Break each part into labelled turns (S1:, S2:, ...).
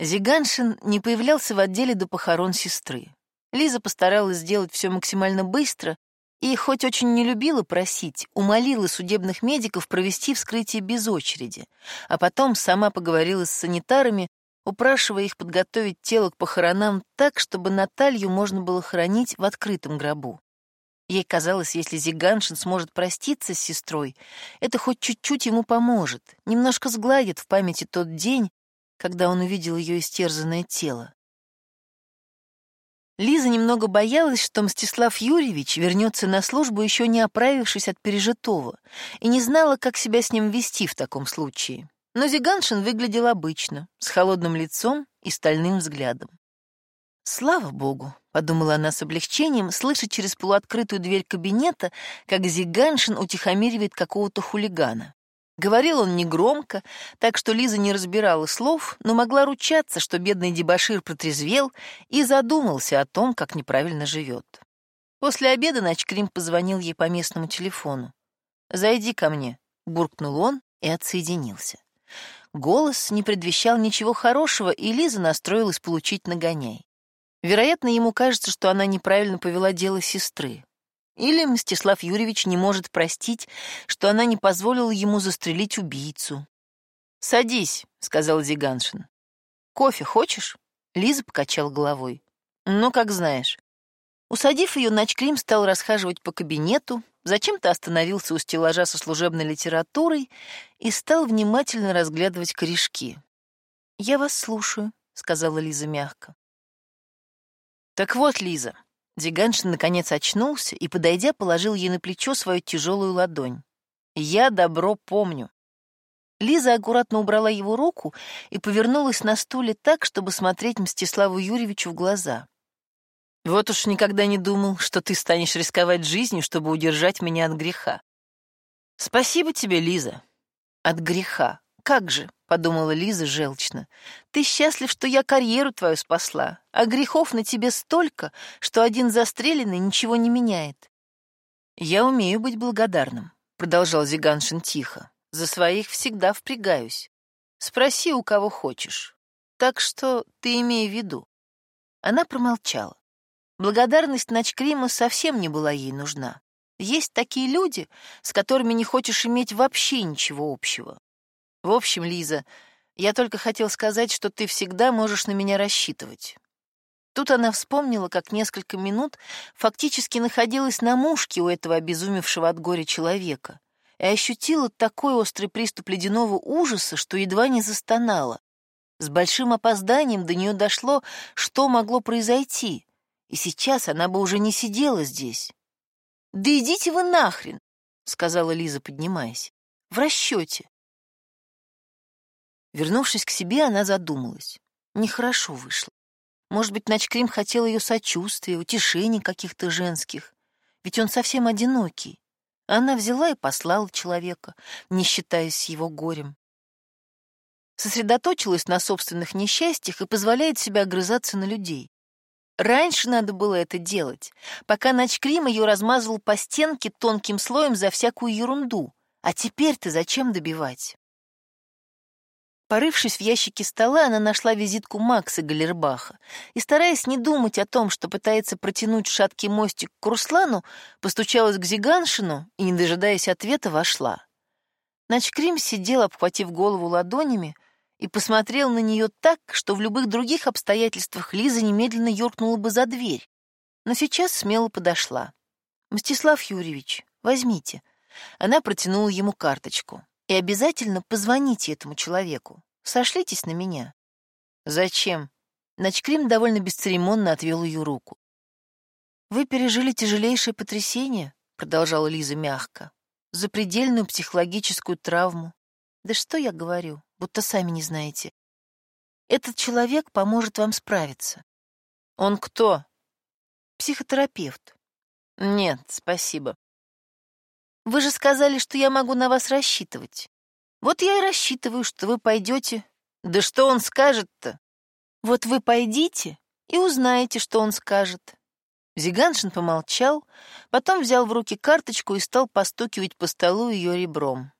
S1: Зиганшин не появлялся в отделе до похорон сестры. Лиза постаралась сделать все максимально быстро и, хоть очень не любила просить, умолила судебных медиков провести вскрытие без очереди, а потом сама поговорила с санитарами, упрашивая их подготовить тело к похоронам так, чтобы Наталью можно было хоронить в открытом гробу. Ей казалось, если Зиганшин сможет проститься с сестрой, это хоть чуть-чуть ему поможет, немножко сгладит в памяти тот день, когда он увидел ее истерзанное тело. Лиза немного боялась, что Мстислав Юрьевич вернется на службу, еще не оправившись от пережитого, и не знала, как себя с ним вести в таком случае. Но Зиганшин выглядел обычно, с холодным лицом и стальным взглядом. «Слава богу», — подумала она с облегчением, слыша через полуоткрытую дверь кабинета, как Зиганшин утихомиривает какого-то хулигана. Говорил он негромко, так что Лиза не разбирала слов, но могла ручаться, что бедный дебошир протрезвел и задумался о том, как неправильно живет. После обеда Начкрим позвонил ей по местному телефону. «Зайди ко мне», — буркнул он и отсоединился. Голос не предвещал ничего хорошего, и Лиза настроилась получить нагоняй. Вероятно, ему кажется, что она неправильно повела дело сестры. Или Мстислав Юрьевич не может простить, что она не позволила ему застрелить убийцу. «Садись», — сказал Зиганшин. «Кофе хочешь?» Лиза покачала головой. «Ну, как знаешь». Усадив ее, Начкрим стал расхаживать по кабинету, зачем-то остановился у стеллажа со служебной литературой и стал внимательно разглядывать корешки. «Я вас слушаю», — сказала Лиза мягко. «Так вот, Лиза, Диганшин наконец очнулся и, подойдя, положил ей на плечо свою тяжелую ладонь. «Я добро помню». Лиза аккуратно убрала его руку и повернулась на стуле так, чтобы смотреть Мстиславу Юрьевичу в глаза. «Вот уж никогда не думал, что ты станешь рисковать жизнью, чтобы удержать меня от греха. Спасибо тебе, Лиза. От греха. Как же?» — подумала Лиза желчно. «Ты счастлив, что я карьеру твою спасла, а грехов на тебе столько, что один застреленный ничего не меняет». «Я умею быть благодарным», — продолжал Зиганшин тихо. «За своих всегда впрягаюсь. Спроси, у кого хочешь. Так что ты имей в виду». Она промолчала. Благодарность Начкрима совсем не была ей нужна. Есть такие люди, с которыми не хочешь иметь вообще ничего общего. В общем, Лиза, я только хотел сказать, что ты всегда можешь на меня рассчитывать. Тут она вспомнила, как несколько минут фактически находилась на мушке у этого обезумевшего от горя человека и ощутила такой острый приступ ледяного ужаса, что едва не застонала. С большим опозданием до нее дошло, что могло произойти, и сейчас она бы уже не сидела здесь. «Да идите вы нахрен!» — сказала Лиза, поднимаясь. «В расчете. Вернувшись к себе, она задумалась. Нехорошо вышло. Может быть, Начкрим хотел ее сочувствия, утешений каких-то женских. Ведь он совсем одинокий. Она взяла и послала человека, не считаясь его горем. Сосредоточилась на собственных несчастьях и позволяет себе огрызаться на людей. Раньше надо было это делать, пока Начкрим ее размазывал по стенке тонким слоем за всякую ерунду. А теперь ты зачем добивать? Порывшись в ящике стола, она нашла визитку Макса Галербаха и, стараясь не думать о том, что пытается протянуть шаткий мостик к Руслану, постучалась к Зиганшину и, не дожидаясь ответа, вошла. Начкрим сидел, обхватив голову ладонями, и посмотрел на нее так, что в любых других обстоятельствах Лиза немедленно юркнула бы за дверь. Но сейчас смело подошла. «Мстислав Юрьевич, возьмите». Она протянула ему карточку. И обязательно позвоните этому человеку. Сошлитесь на меня. Зачем? Начкрим довольно бесцеремонно отвел ее руку. Вы пережили тяжелейшее потрясение, продолжала Лиза мягко. Запредельную психологическую травму. Да что я говорю, будто сами не знаете. Этот человек поможет вам справиться. Он кто? Психотерапевт. Нет, спасибо. Вы же сказали, что я могу на вас рассчитывать. Вот я и рассчитываю, что вы пойдете. Да что он скажет-то? Вот вы пойдите и узнаете, что он скажет. Зиганшин помолчал, потом взял в руки карточку и стал постукивать по столу ее ребром.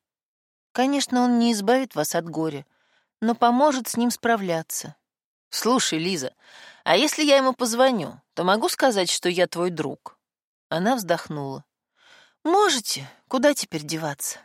S1: Конечно, он не избавит вас от горя, но поможет с ним справляться. «Слушай, Лиза, а если я ему позвоню, то могу сказать, что я твой друг?» Она вздохнула. «Можете. Куда теперь деваться?»